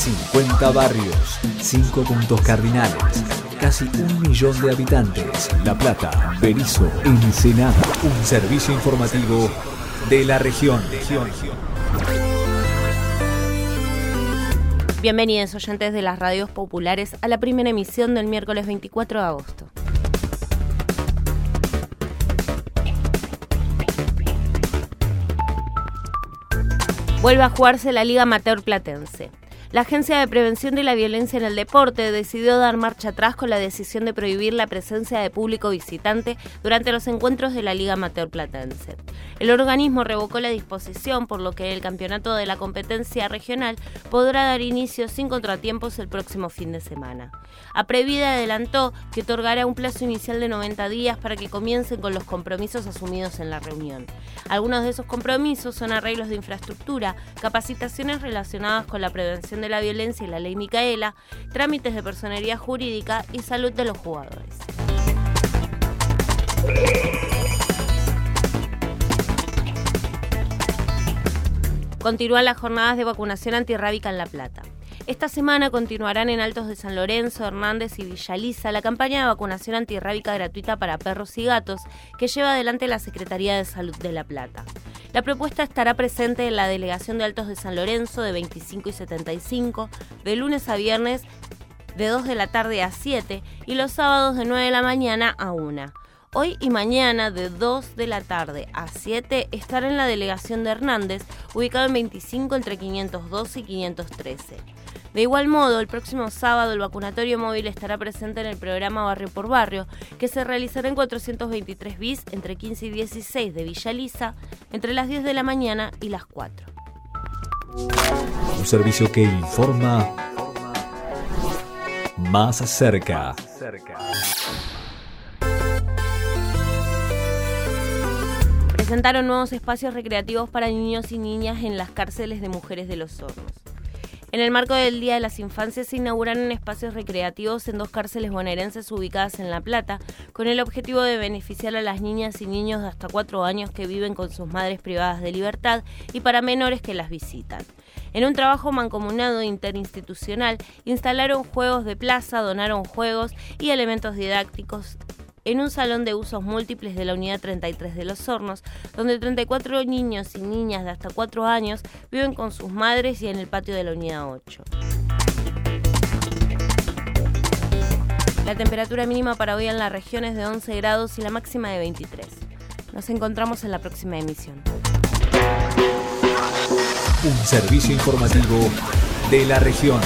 50 barrios, 5 puntos cardinales, casi un millón de habitantes. La Plata, Berizo, Ensenada. Un servicio informativo de la región. Bienvenidos oyentes de las radios populares a la primera emisión del miércoles 24 de agosto. Vuelve a jugarse la Liga Amateur Platense. La Agencia de Prevención de la Violencia en el Deporte decidió dar marcha atrás con la decisión de prohibir la presencia de público visitante durante los encuentros de la Liga Amateur Platense. El organismo revocó la disposición, por lo que el campeonato de la competencia regional podrá dar inicio sin contratiempos el próximo fin de semana. A Previda adelantó que otorgará un plazo inicial de 90 días para que comiencen con los compromisos asumidos en la reunión. Algunos de esos compromisos son arreglos de infraestructura, capacitaciones relacionadas con la prevención de la Violencia y la Ley Micaela, trámites de personería jurídica y salud de los jugadores. Continúan las jornadas de vacunación antirrábica en La Plata. Esta semana continuarán en Altos de San Lorenzo, Hernández y Villaliza la campaña de vacunación antirrábica gratuita para perros y gatos que lleva adelante la Secretaría de Salud de La Plata. La propuesta estará presente en la delegación de Altos de San Lorenzo de 25 y 75, de lunes a viernes de 2 de la tarde a 7 y los sábados de 9 de la mañana a 1. Hoy y mañana de 2 de la tarde a 7 estará en la delegación de Hernández, ubicado en 25 entre 512 y 513. De igual modo, el próximo sábado el vacunatorio móvil estará presente en el programa Barrio por Barrio, que se realizará en 423 bis entre 15 y 16 de Villa Lisa, entre las 10 de la mañana y las 4. Un servicio que informa más cerca. Presentaron nuevos espacios recreativos para niños y niñas en las cárceles de mujeres de los hornos. En el marco del Día de las Infancias se inauguraron espacios recreativos en dos cárceles bonaerenses ubicadas en La Plata, con el objetivo de beneficiar a las niñas y niños de hasta cuatro años que viven con sus madres privadas de libertad y para menores que las visitan. En un trabajo mancomunado interinstitucional, instalaron juegos de plaza, donaron juegos y elementos didácticos en un salón de usos múltiples de la Unidad 33 de Los Hornos, donde 34 niños y niñas de hasta 4 años viven con sus madres y en el patio de la Unidad 8. La temperatura mínima para hoy en la región es de 11 grados y la máxima de 23. Nos encontramos en la próxima emisión. Un servicio informativo de la región.